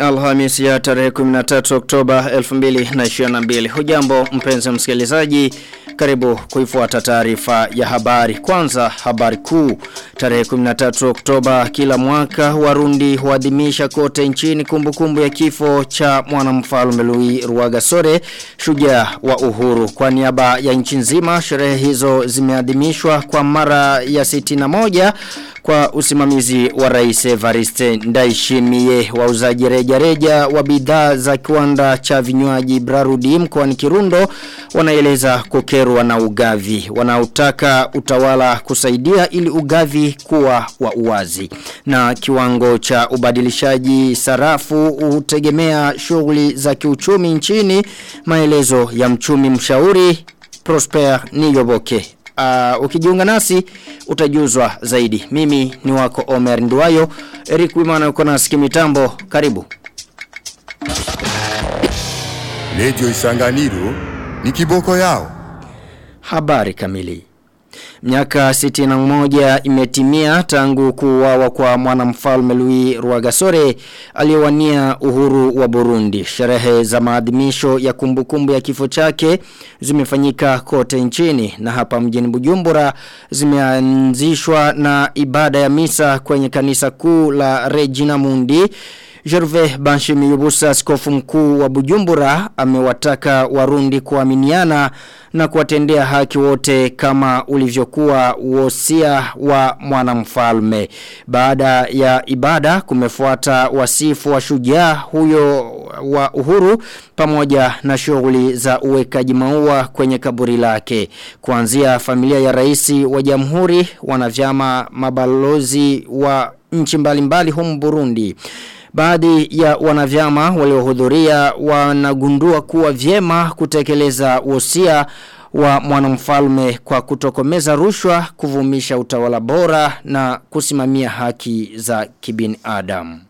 Alhamis ya tarehe 13 Oktoba 2022. Hujambo mpenzi msikilizaji, karibu kuifuata taarifa ya habari. Kwanza habari kuu. Tarehe 13 Oktoba kila mwaka Warundi huadhimisha kote nchini kumbukumbu kumbu ya kifo cha mwanamfalme Louis Rwagasore, shujaa wa uhuru. Kwa niaba ya nchi nzima, sherehe hizo zimeadhimishwa kwa mara ya 61 kwa usimamizi wa rais Evariste Ndayishimiye wauzaji reja reja wa bidhaa za kiwanda cha vinywaji Brarudi mkoani Kirundo wanaeleza kukerwa na ugavi wanaotaka utawala kusaidia ili ugavi kuwa wa uwazi na kiwango cha ubadilishaji sarafu hutegemea shughuli za kiuchumi nchini maelezo ya mchumi mshauri Prosper Niyoboke uh, ukijiunga nasi utajuzwa zaidi. Mimi ni wako Omer Nduwayo, Eric Wimana uko na mitambo. Karibu. Radio Isanganiro ni kiboko yao. Habari kamili. Miaka 61 imetimia tangu kuuawa kwa mwanamfalme Louis Rwagasore aliyewania uhuru wa Burundi. Sherehe za maadhimisho ya kumbukumbu ya kifo chake zimefanyika kote nchini na hapa mjini Bujumbura zimeanzishwa na ibada ya misa kwenye kanisa kuu la Regina Mundi. Gervais Banshimiyubusa skofu mkuu wa Bujumbura amewataka warundi kuaminiana na kuwatendea haki wote kama ulivyokuwa wosia wa mwanamfalme. Baada ya ibada kumefuata wasifu wa shujaa huyo wa uhuru pamoja na shughuli za uwekaji maua kwenye kaburi lake. Kuanzia familia ya rais wa jamhuri wanavyama mabalozi wa nchi mbalimbali humu Burundi. Baadhi ya wanavyama waliohudhuria wanagundua kuwa vyema kutekeleza wosia wa mwanamfalme kwa kutokomeza rushwa, kuvumisha utawala bora na kusimamia haki za kibinadamu.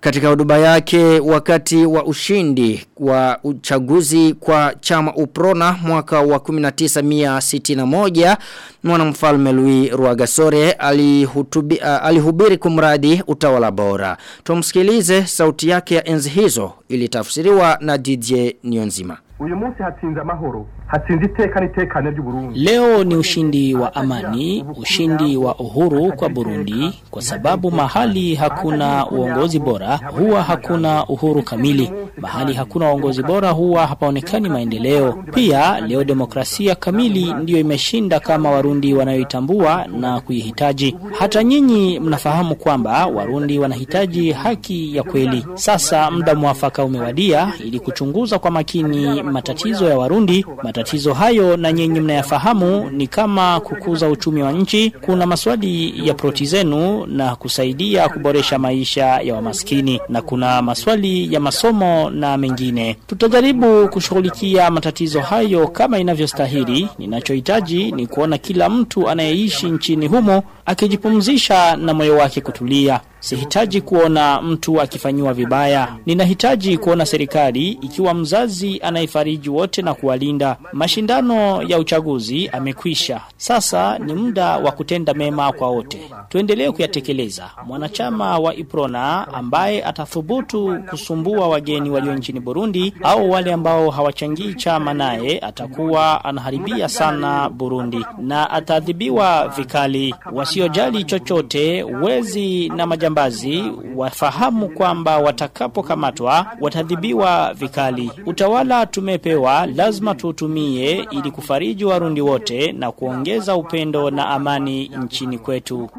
Katika hotuba yake wakati wa ushindi wa uchaguzi kwa chama Uprona mwaka wa 1961 mwanamfalme Louis Rwagasore alihutubi, uh, alihubiri kumradi utawala bora. Tumsikilize sauti yake ya enzi hizo ilitafsiriwa na DJ Nionzima. Uyu munsi hatsinze amahoro hatsinze iteka n'itekane ry'Uburundi. Leo ni ushindi wa amani, ushindi wa uhuru kwa Burundi kwa sababu mahali hakuna uongozi bora huwa hakuna uhuru kamili. Mahali hakuna uongozi bora huwa hapaonekani maendeleo. Pia leo demokrasia kamili ndiyo imeshinda kama Warundi wanayoitambua na kuihitaji. Hata nyinyi mnafahamu kwamba Warundi wanahitaji haki ya kweli. Sasa muda mwafaka umewadia ili kuchunguza kwa makini matatizo ya Warundi. Matatizo hayo na nyinyi mnayafahamu ni kama kukuza uchumi wa nchi, kuna maswali ya proti zenu na kusaidia kuboresha maisha ya wamaskini na kuna maswali ya masomo na mengine. Tutajaribu kushughulikia matatizo hayo kama inavyostahili. Ninachohitaji ni kuona kila mtu anayeishi nchini humo akijipumzisha na moyo wake kutulia. Sihitaji kuona mtu akifanyiwa vibaya. Ninahitaji kuona serikali ikiwa mzazi anayefariji wote na kuwalinda. Mashindano ya uchaguzi amekwisha. Sasa ni muda wa kutenda mema kwa wote. Tuendelee kuyatekeleza. Mwanachama wa Iprona ambaye atathubutu kusumbua wageni walio nchini Burundi au wale ambao hawachangii chama naye atakuwa anaharibia sana Burundi na ataadhibiwa vikali. Wasiojali chochote wezi na majambazi wafahamu kwamba watakapokamatwa watadhibiwa vikali. Utawala tumepewa lazima tuutumie ili kufariji warundi wote na kuongeza upendo na amani nchini kwetu.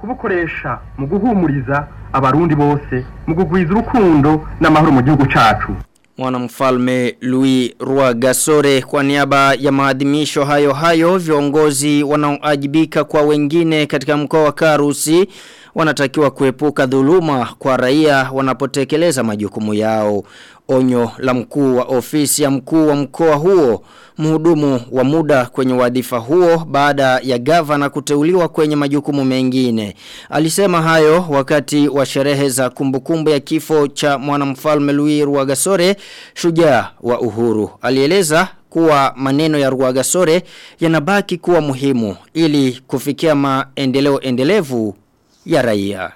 kubukoresha mu guhumuriza abarundi bose mu kugwiza urukundo n'amahoro mu gihugu cacu Mwanamfalme Louis Rwagasore kwa niaba ya maadhimisho hayo hayo viongozi wanaoajibika kwa wengine katika mkoa wa Karusi wanatakiwa kuepuka dhuluma kwa raia wanapotekeleza majukumu yao. Onyo la mkuu wa ofisi ya mkuu wa mkoa huo, mhudumu wa muda kwenye wadhifa huo baada ya gavana kuteuliwa kwenye majukumu mengine. Alisema hayo wakati wa sherehe za kumbukumbu ya kifo cha mwanamfalme Louis Rwagasore, shujaa wa uhuru. Alieleza kuwa maneno ya Rwagasore yanabaki kuwa muhimu ili kufikia maendeleo endelevu ya raia.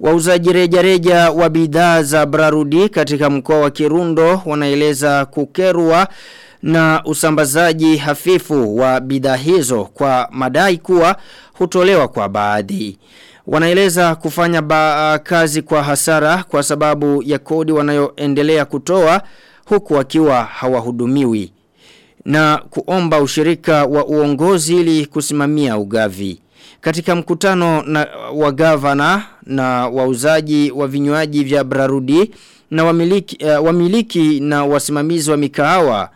Wauzaji rejareja reja wa bidhaa za Brarudi katika mkoa wa Kirundo wanaeleza kukerwa na usambazaji hafifu wa bidhaa hizo kwa madai kuwa hutolewa kwa baadhi. Wanaeleza kufanya ba kazi kwa hasara kwa sababu ya kodi wanayoendelea kutoa huku wakiwa hawahudumiwi na kuomba ushirika wa uongozi ili kusimamia ugavi. Katika mkutano na wa gavana na wauzaji wa vinywaji vya Brarudi na wamiliki, uh, wamiliki na wasimamizi wa mikahawa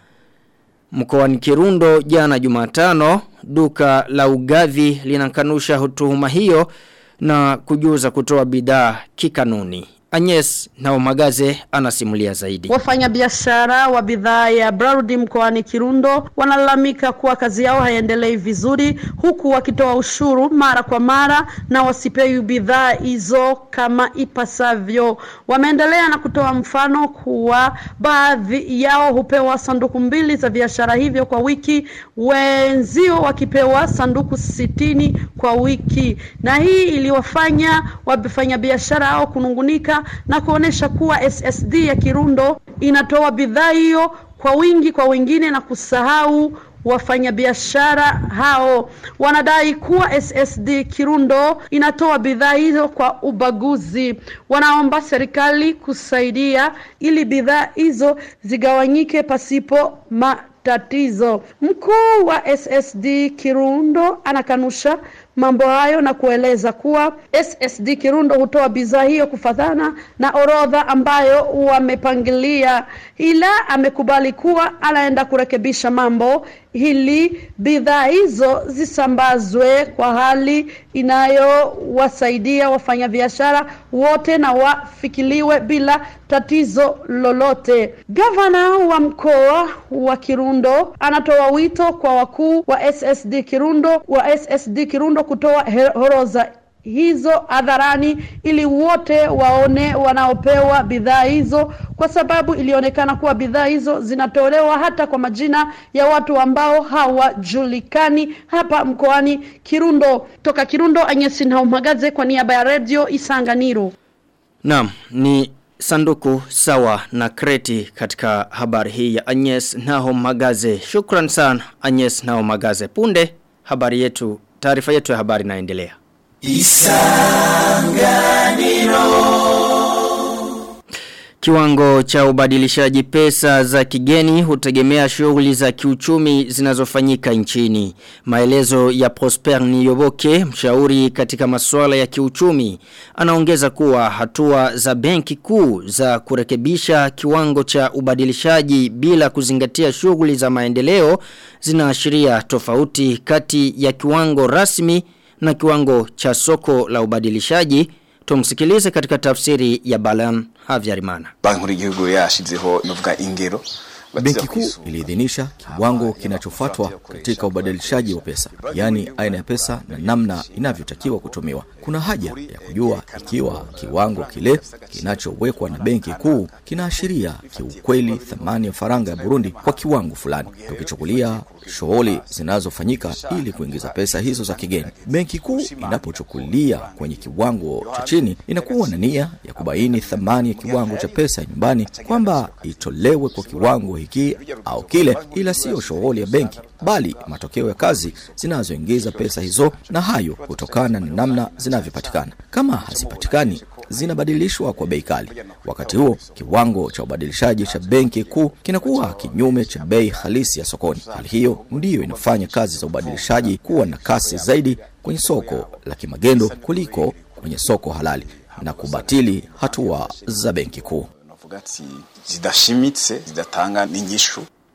mkoani Kirundo jana Jumatano duka la ugavi linakanusha tuhuma hiyo na kujuza kutoa bidhaa kikanuni. Agnes na Omagaze anasimulia zaidi. Wafanyabiashara wa bidhaa ya Brarudi mkoani Kirundo wanalalamika kuwa kazi yao haiendelei vizuri huku wakitoa ushuru mara kwa mara na wasipewi bidhaa hizo kama ipasavyo. Wameendelea na kutoa mfano kuwa baadhi yao hupewa sanduku mbili za biashara hivyo kwa wiki, wenzio wakipewa sanduku sitini kwa wiki, na hii iliwafanya wafanyabiashara hao kunungunika na kuonesha kuwa SSD ya Kirundo inatoa bidhaa hiyo kwa wingi kwa wengine na kusahau wafanyabiashara hao wanadai kuwa SSD Kirundo inatoa bidhaa hizo kwa ubaguzi. Wanaomba serikali kusaidia ili bidhaa hizo zigawanyike pasipo matatizo. Mkuu wa SSD Kirundo anakanusha mambo hayo na kueleza kuwa SSD Kirundo hutoa bidhaa hiyo kufadhana na orodha ambayo wamepangilia, ila amekubali kuwa anaenda kurekebisha mambo ili bidhaa hizo zisambazwe kwa hali inayowasaidia wafanyabiashara wote na wafikiliwe bila tatizo lolote. Gavana wa mkoa wa Kirundo anatoa wito kwa wakuu wa SSD Kirundo wa SSD Kirundo kutoa horoza hizo hadharani ili wote waone wanaopewa bidhaa hizo kwa sababu ilionekana kuwa bidhaa hizo zinatolewa hata kwa majina ya watu ambao hawajulikani hapa mkoani Kirundo. Toka Kirundo, Anyesi Nhaumagaze kwa niaba ya Radio Isanganiro. Naam, ni sanduku sawa na kreti katika habari hii ya Agnes nao Magaze. Shukran sana Agnes nao Magaze. Punde habari yetu, taarifa yetu ya habari inaendelea. Kiwango cha ubadilishaji pesa za kigeni hutegemea shughuli za kiuchumi zinazofanyika nchini. Maelezo ya Prosper Niyoboke, mshauri katika masuala ya kiuchumi, anaongeza kuwa hatua za benki kuu za kurekebisha kiwango cha ubadilishaji bila kuzingatia shughuli za maendeleo zinaashiria tofauti kati ya kiwango rasmi na kiwango cha soko la ubadilishaji tumsikilize katika tafsiri ya Balan Havyarimana. Banki y'igihugu yashizeho novuga ingero Benki kuu iliidhinisha kiwango kinachofuatwa katika ubadilishaji wa pesa, yaani aina ya pesa na namna inavyotakiwa kutumiwa. Kuna haja ya kujua ikiwa kiwango kile kinachowekwa na benki kuu kinaashiria kiukweli thamani ya faranga ya Burundi kwa kiwango fulani, tukichukulia shughuli zinazofanyika ili kuingiza pesa hizo za kigeni. Benki kuu inapochukulia kwenye kiwango cha chini, inakuwa na nia ya kubaini thamani ya kiwango cha pesa ya nyumbani kwamba itolewe kwa kiwango hiki au kile, ila siyo shughuli ya benki, bali matokeo ya kazi zinazoingiza pesa hizo, na hayo kutokana na namna zinavyopatikana. Kama hazipatikani zinabadilishwa kwa bei kali. Wakati huo kiwango cha ubadilishaji cha benki kuu kinakuwa kinyume cha bei halisi ya sokoni. Hali hiyo ndiyo inafanya kazi za ubadilishaji kuwa na kasi zaidi kwenye soko la kimagendo kuliko kwenye soko halali na kubatili hatua za benki kuu. zidashimitse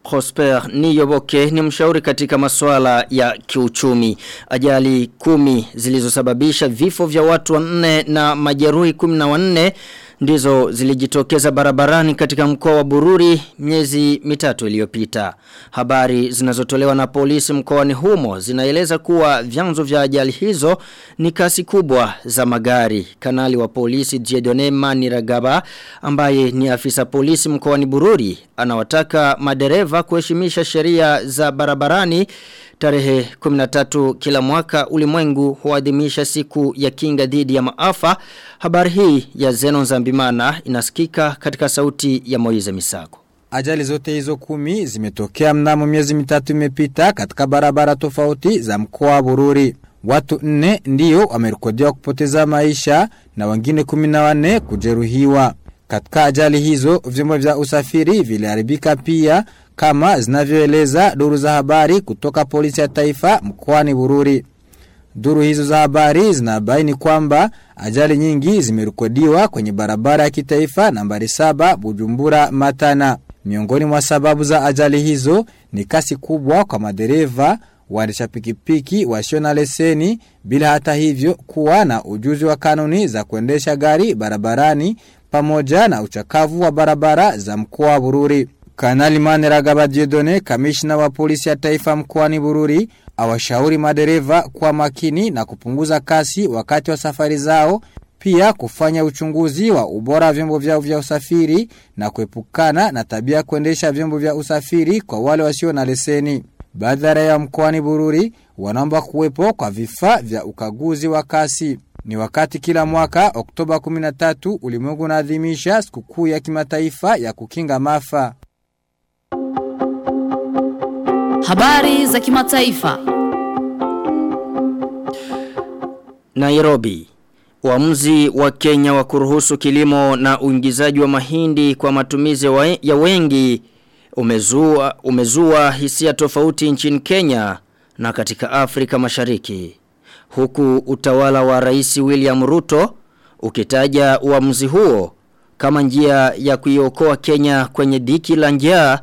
Prosper Niyoboke ni mshauri katika masuala ya kiuchumi. Ajali kumi zilizosababisha vifo vya watu wanne na majeruhi kumi na wanne ndizo zilijitokeza barabarani katika mkoa wa Bururi miezi mitatu iliyopita. Habari zinazotolewa na polisi mkoani humo zinaeleza kuwa vyanzo vya ajali hizo ni kasi kubwa za magari. Kanali wa polisi Jedone Maniragaba ambaye ni afisa polisi mkoani Bururi anawataka madereva madereva kuheshimisha sheria za barabarani tarehe 13 kila mwaka ulimwengu huadhimisha siku ya kinga dhidi ya maafa. Habari hii ya Zenon Zambimana inasikika katika sauti ya Moize Misago. Ajali zote hizo kumi zimetokea mnamo miezi mitatu imepita katika barabara tofauti za mkoa wa Bururi. Watu nne ndiyo wamerekodiwa kupoteza maisha na wengine kumi na wanne kujeruhiwa. Katika ajali hizo vyombo vya usafiri viliharibika pia kama zinavyoeleza duru za habari kutoka polisi ya taifa mkoani Bururi. Duru hizo za habari zinabaini kwamba ajali nyingi zimerekodiwa kwenye barabara ya kitaifa nambari saba Bujumbura Matana. Miongoni mwa sababu za ajali hizo ni kasi kubwa kwa madereva waendesha pikipiki wasio na leseni bila hata hivyo kuwa na ujuzi wa kanuni za kuendesha gari barabarani pamoja na uchakavu wa barabara za mkoa wa Bururi. Kanali Maneragaba Jedone, kamishna wa polisi ya taifa mkoani Bururi, awashauri madereva kwa makini na kupunguza kasi wakati wa safari zao, pia kufanya uchunguzi wa ubora vyombo vyao vya usafiri na kuepukana na tabia kuendesha vyombo vya usafiri kwa wale wasio na leseni. Badhara ya mkoani Bururi wanaomba kuwepo kwa vifaa vya ukaguzi wa kasi. Ni wakati kila mwaka Oktoba 13 ulimwengu unaadhimisha sikukuu ya kimataifa ya kukinga maafa. Habari za kimataifa. Nairobi. Uamuzi wa Kenya wa kuruhusu kilimo na uingizaji wa mahindi kwa matumizi ya wengi umezua, umezua hisia tofauti nchini Kenya na katika Afrika Mashariki. Huku utawala wa Rais William Ruto ukitaja uamuzi huo kama njia ya kuiokoa Kenya kwenye diki la njaa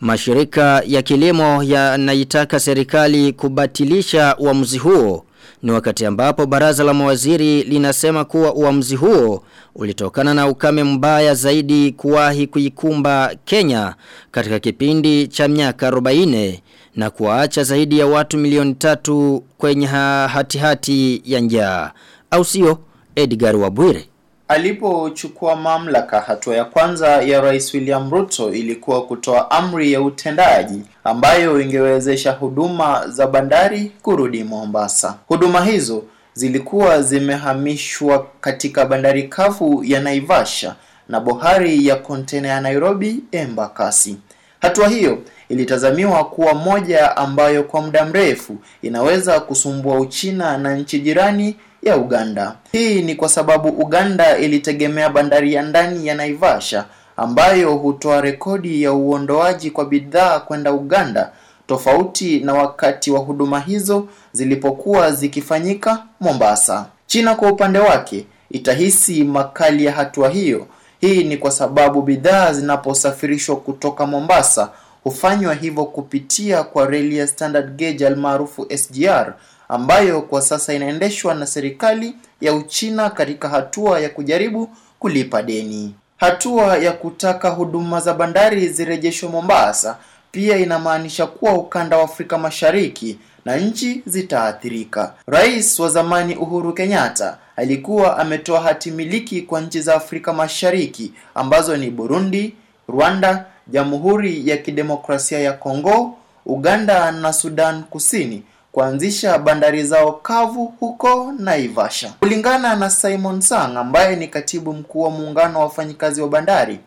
Mashirika ya kilimo yanaitaka serikali kubatilisha uamuzi huo ni wakati ambapo baraza la mawaziri linasema kuwa uamuzi huo ulitokana na ukame mbaya zaidi kuwahi kuikumba Kenya katika kipindi cha miaka 40 na kuwaacha zaidi ya watu milioni tatu kwenye ha- hatihati ya njaa. Au sio Edgar Wabwire? Alipochukua mamlaka, hatua ya kwanza ya Rais William Ruto ilikuwa kutoa amri ya utendaji ambayo ingewezesha huduma za bandari kurudi Mombasa. Huduma hizo zilikuwa zimehamishwa katika bandari kavu ya Naivasha na bohari ya kontena ya Nairobi Embakasi. Hatua hiyo ilitazamiwa kuwa moja ambayo kwa muda mrefu inaweza kusumbua Uchina na nchi jirani ya Uganda. Hii ni kwa sababu Uganda ilitegemea bandari ya ndani ya Naivasha ambayo hutoa rekodi ya uondoaji kwa bidhaa kwenda Uganda tofauti na wakati wa huduma hizo zilipokuwa zikifanyika Mombasa. China kwa upande wake itahisi makali ya hatua hiyo. Hii ni kwa sababu bidhaa zinaposafirishwa kutoka Mombasa hufanywa hivyo kupitia kwa reli ya standard gauge almaarufu SGR ambayo kwa sasa inaendeshwa na serikali ya Uchina katika hatua ya kujaribu kulipa deni. Hatua ya kutaka huduma za bandari zirejeshwe Mombasa pia inamaanisha kuwa ukanda wa Afrika Mashariki na nchi zitaathirika. Rais wa zamani Uhuru Kenyatta alikuwa ametoa hati miliki kwa nchi za Afrika Mashariki ambazo ni Burundi, Rwanda, Jamhuri ya Kidemokrasia ya Kongo, Uganda na Sudan Kusini kuanzisha bandari zao kavu huko Naivasha. Kulingana na Simon Sang ambaye ni katibu mkuu wa muungano wa wafanyikazi wa bandari,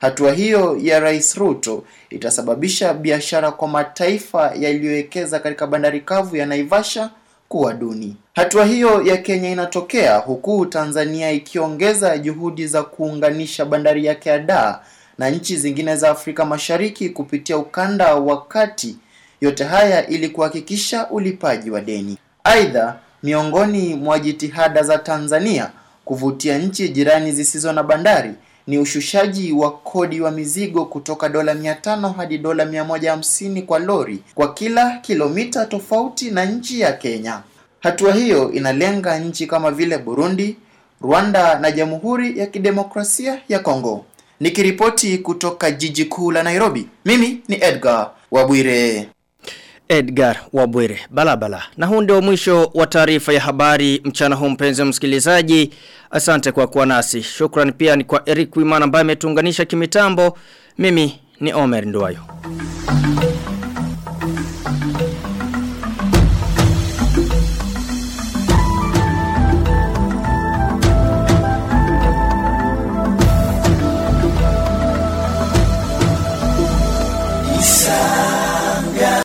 hatua hiyo ya Rais Ruto itasababisha biashara kwa mataifa yaliyowekeza katika bandari kavu ya Naivasha kuwa duni. Hatua hiyo ya Kenya inatokea huku Tanzania ikiongeza juhudi za kuunganisha bandari yake ya Dar na nchi zingine za Afrika Mashariki kupitia ukanda wa kati yote haya ili kuhakikisha ulipaji wa deni. Aidha, miongoni mwa jitihada za Tanzania kuvutia nchi jirani zisizo na bandari ni ushushaji wa kodi wa mizigo kutoka dola 500 hadi dola 150 kwa lori kwa kila kilomita tofauti na nchi ya Kenya. Hatua hiyo inalenga nchi kama vile Burundi, Rwanda na Jamhuri ya Kidemokrasia ya Kongo. Nikiripoti kutoka jiji kuu la Nairobi, mimi ni Edgar Wabwire. Edgar Wabwire Balabala. Na huu ndio mwisho wa taarifa ya habari mchana huu mpenzi msikilizaji. Asante kwa kuwa nasi. Shukrani pia ni kwa Eric Wimana ambaye ametuunganisha kimitambo. Mimi ni Omer Nduwayo.